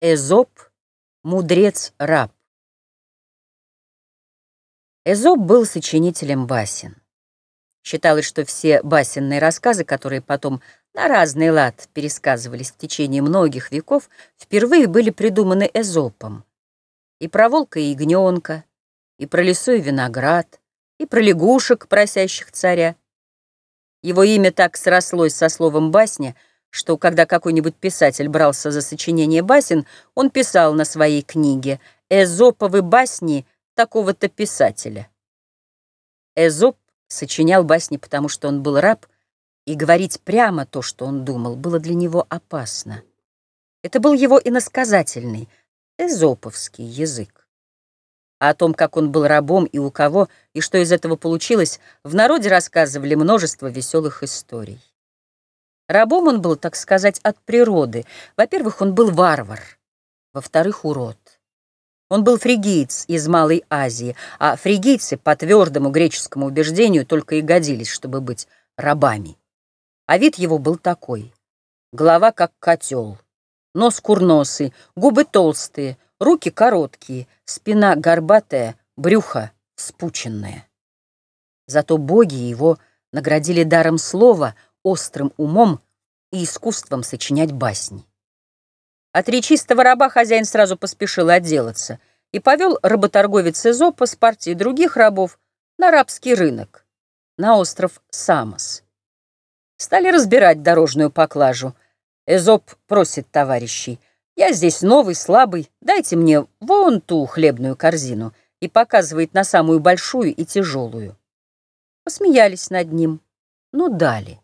Эзоп, мудрец-раб. Эзоп был сочинителем басен. Считалось, что все басенные рассказы, которые потом на разный лад пересказывались в течение многих веков, впервые были придуманы Эзопом. И про волка и ягненка, и про лесу и виноград, и про лягушек, просящих царя. Его имя так срослось со словом «басня», что когда какой-нибудь писатель брался за сочинение басен, он писал на своей книге «Эзоповы басни такого-то писателя». Эзоп сочинял басни, потому что он был раб, и говорить прямо то, что он думал, было для него опасно. Это был его иносказательный, эзоповский язык. А о том, как он был рабом и у кого, и что из этого получилось, в народе рассказывали множество веселых историй. Рабом он был, так сказать, от природы. Во-первых, он был варвар. Во-вторых, урод. Он был фригиец из Малой Азии, а фригийцы, по твердому греческому убеждению, только и годились, чтобы быть рабами. А вид его был такой. Голова как котел, нос курносый, губы толстые, руки короткие, спина горбатая, брюхо спученное. Зато боги его наградили даром слова — острым умом и искусством сочинять басни. От речистого раба хозяин сразу поспешил отделаться и повел работорговец Эзопа с партией других рабов на рабский рынок, на остров Самос. Стали разбирать дорожную поклажу. Эзоп просит товарищей, «Я здесь новый, слабый, дайте мне вон ту хлебную корзину» и показывает на самую большую и тяжелую. Посмеялись над ним, ну дали.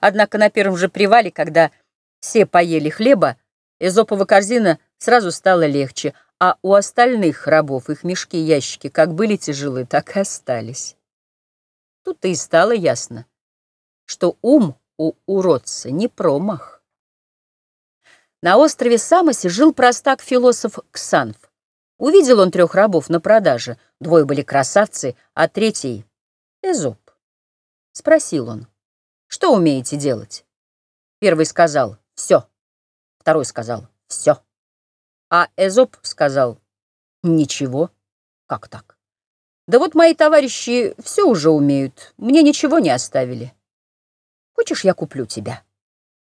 Однако на первом же привале, когда все поели хлеба, эзопова корзина сразу стала легче, а у остальных рабов их мешки и ящики как были тяжелы, так и остались. Тут-то и стало ясно, что ум у уродца не промах. На острове Самосе жил простак-философ Ксанф. Увидел он трех рабов на продаже, двое были красавцы, а третий — Эзоп. Спросил он, что умеете делать? Первый сказал «все». Второй сказал «все». А Эзоп сказал «ничего». Как так? Да вот мои товарищи все уже умеют, мне ничего не оставили. Хочешь, я куплю тебя?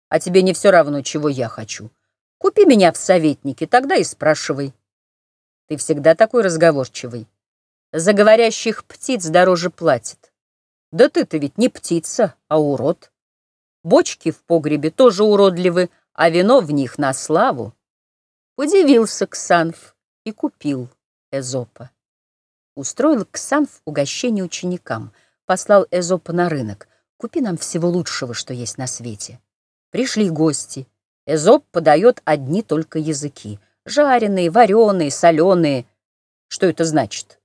А тебе не все равно, чего я хочу. Купи меня в советнике, тогда и спрашивай. Ты всегда такой разговорчивый. За говорящих птиц дороже платит. Да ты-то ведь не птица, а урод. Бочки в погребе тоже уродливы, а вино в них на славу. Удивился Ксанф и купил Эзопа. Устроил Ксанф угощение ученикам, послал Эзопа на рынок. Купи нам всего лучшего, что есть на свете. Пришли гости. Эзоп подает одни только языки. Жареные, вареные, соленые. Что это значит?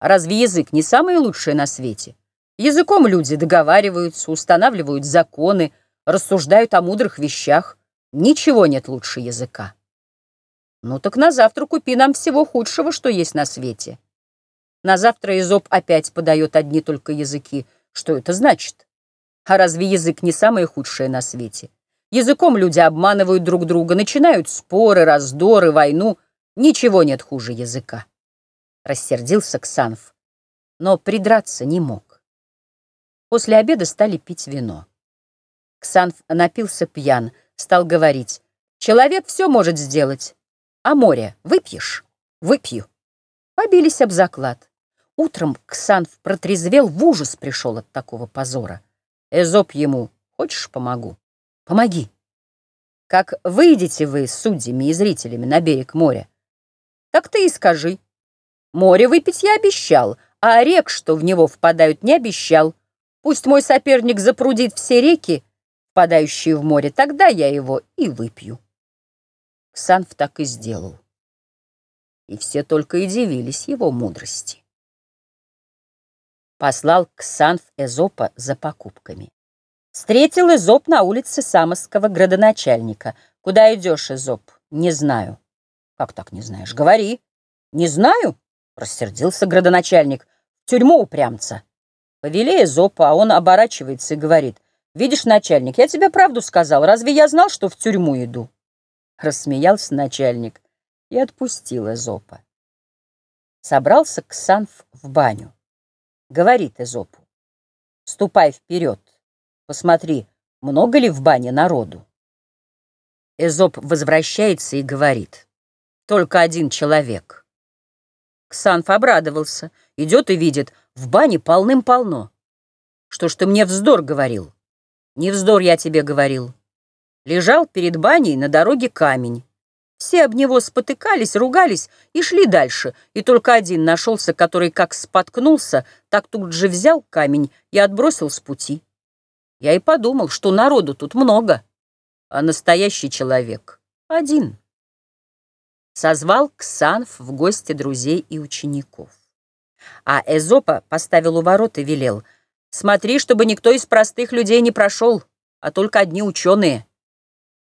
Разве язык не самое лучшее на свете? Языком люди договариваются, устанавливают законы, рассуждают о мудрых вещах. Ничего нет лучше языка. Ну так на завтра купи нам всего худшего, что есть на свете. На завтра Изоб опять подает одни только языки. Что это значит? А разве язык не самое худшее на свете? Языком люди обманывают друг друга, начинают споры, раздоры, войну. Ничего нет хуже языка. Рассердился Ксанф, но придраться не мог. После обеда стали пить вино. Ксанф напился пьян, стал говорить. «Человек все может сделать. А море выпьешь?» «Выпью». Побились об заклад. Утром Ксанф протрезвел, в ужас пришел от такого позора. Эзоп ему «Хочешь, помогу?» «Помоги». «Как выйдете вы с судьями и зрителями на берег моря?» «Так ты и скажи. Море выпить я обещал, а рек, что в него впадают, не обещал». Пусть мой соперник запрудит все реки, впадающие в море, тогда я его и выпью. Ксанф так и сделал. И все только и дивились его мудрости. Послал Ксанф Эзопа за покупками. Встретил Эзоп на улице Самосского градоначальника. Куда идешь, Эзоп? Не знаю. Как так не знаешь? Говори. Не знаю, рассердился градоначальник. Тюрьму упрямца. Повели Эзопа, а он оборачивается и говорит, «Видишь, начальник, я тебе правду сказал. Разве я знал, что в тюрьму иду?» Рассмеялся начальник и отпустил Эзопа. Собрался Ксанф в баню. Говорит Эзопу, ступай вперед, посмотри, много ли в бане народу. Эзоп возвращается и говорит, только один человек. Ксанф обрадовался, идет и видит, в бане полным-полно. Что ж ты мне вздор говорил? Не вздор я тебе говорил. Лежал перед баней на дороге камень. Все об него спотыкались, ругались и шли дальше, и только один нашелся, который как споткнулся, так тут же взял камень и отбросил с пути. Я и подумал, что народу тут много, а настоящий человек один. Созвал Ксанф в гости друзей и учеников. А Эзопа поставил у ворот и велел, «Смотри, чтобы никто из простых людей не прошел, а только одни ученые».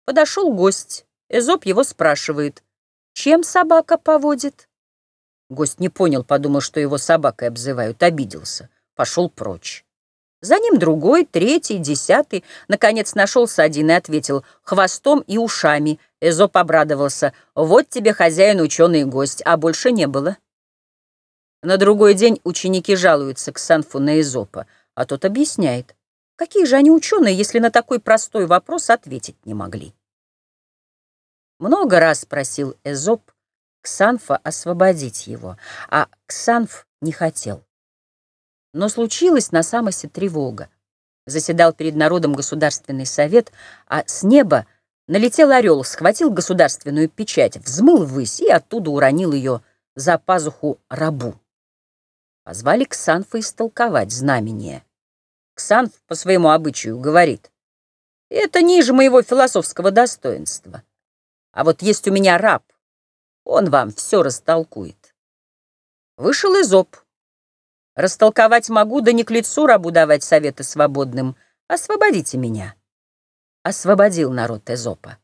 Подошел гость. Эзоп его спрашивает. «Чем собака поводит?» Гость не понял, подумал, что его собакой обзывают, обиделся. Пошел прочь. За ним другой, третий, десятый. Наконец нашелся один и ответил хвостом и ушами. Эзоп обрадовался. «Вот тебе хозяин, ученый гость, а больше не было». На другой день ученики жалуются к Санфу на Эзопа, а тот объясняет. Какие же они ученые, если на такой простой вопрос ответить не могли? Много раз просил Эзоп Ксанфа освободить его, а Ксанф не хотел. Но случилась на Самосе тревога. Заседал перед народом Государственный совет, а с неба налетел орел, схватил государственную печать, взмыл ввысь и оттуда уронил ее за пазуху рабу. Позвали Ксанфа истолковать знамение. Ксанф по своему обычаю говорит, «Это ниже моего философского достоинства. А вот есть у меня раб, он вам все растолкует». Вышел Изоп. «Растолковать могу, да не к лицу рабу давать советы свободным. Освободите меня». Освободил народ Эзопа.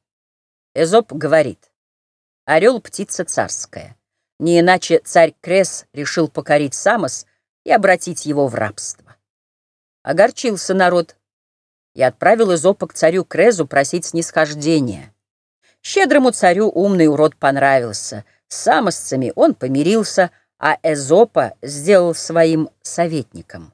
Эзоп говорит, «Орел — птица царская». Не иначе царь Крес решил покорить Самос и обратить его в рабство. Огорчился народ и отправил Изопа к царю Крезу просить снисхождения. Щедрому царю умный урод понравился. С самосцами он помирился, а Эзопа сделал своим советником.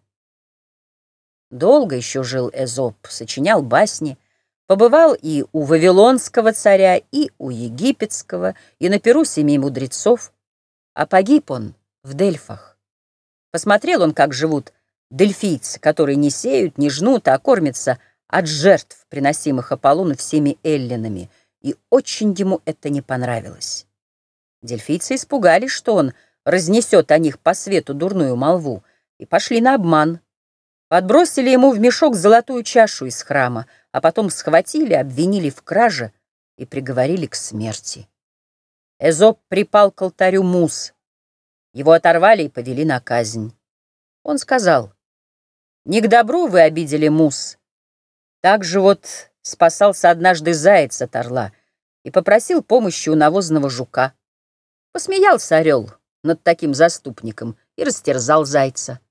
Долго еще жил Эзоп, сочинял басни, побывал и у Вавилонского царя, и у египетского, и на перу семи мудрецов, а погиб он в Дельфах. Посмотрел он, как живут дельфийцы, которые не сеют, не жнут, а кормятся от жертв, приносимых Аполлону всеми эллинами, и очень ему это не понравилось. Дельфийцы испугались, что он разнесет о них по свету дурную молву, и пошли на обман. Подбросили ему в мешок золотую чашу из храма, а потом схватили, обвинили в краже и приговорили к смерти. Эзоп припал к алтарю Мус. Его оторвали и повели на казнь. Он сказал, «Не к добру вы обидели Мус. Так же вот спасался однажды заяц от орла и попросил помощи у навозного жука. Посмеялся орел над таким заступником и растерзал зайца.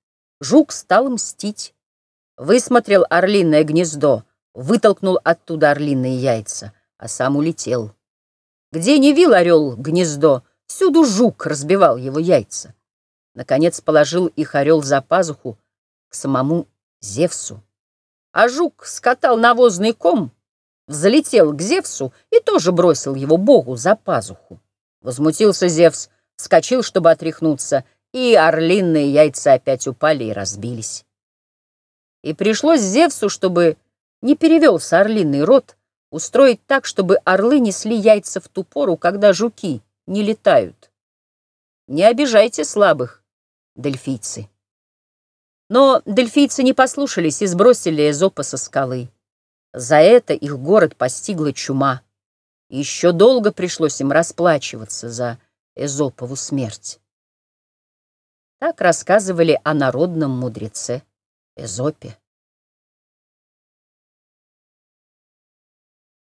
Жук стал мстить. Высмотрел орлиное гнездо, вытолкнул оттуда орлиные яйца, а сам улетел. Где не вил орел гнездо, всюду жук разбивал его яйца. Наконец положил их орел за пазуху к самому Зевсу. А жук скатал навозный ком, взлетел к Зевсу и тоже бросил его богу за пазуху. Возмутился Зевс, вскочил, чтобы отряхнуться, и орлиные яйца опять упали и разбились. И пришлось Зевсу, чтобы не перевелся орлиный рот, устроить так, чтобы орлы несли яйца в ту пору, когда жуки не летают. Не обижайте слабых, дельфийцы. Но дельфийцы не послушались и сбросили Эзопа со скалы. За это их город постигла чума. Еще долго пришлось им расплачиваться за Эзопову смерть. Так рассказывали о народном мудреце Эзопе.